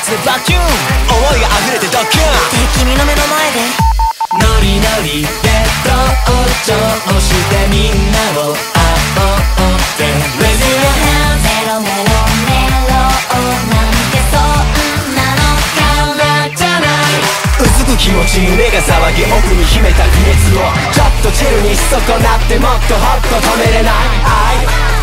してバキュン。思いが溢れてドキュン。君の目の前でノリノリで登場してみんなを煽って。レディメロメロメロなんてそんなのからじゃない薄く気持ち胸が騒ぎ奥に秘めた秘密をちょっとチルにし損なってもっとホッと止めれない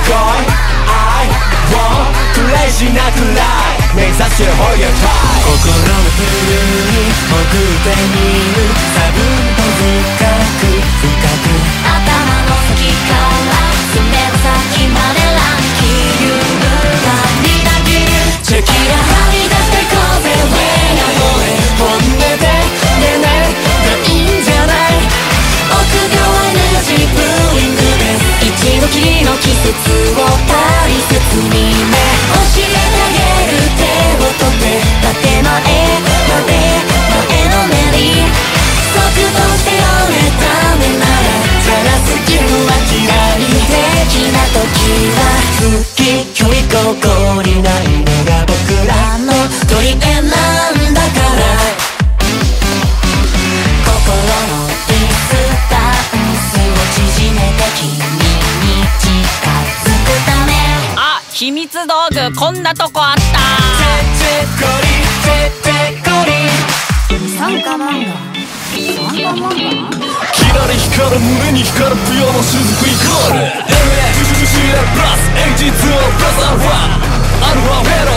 目指して Hold your time! 心の冬に送ってみるここにないのが僕らあの取り柄なんだから心のディスタンスを縮めて君に近づくためあ秘密道具こんなとこあった。チェコリチェチェコリ参加漫画参加漫画キラリ光る胸に光る不要の雫。イコールプラス AG2 プラスアルファアルファフェロ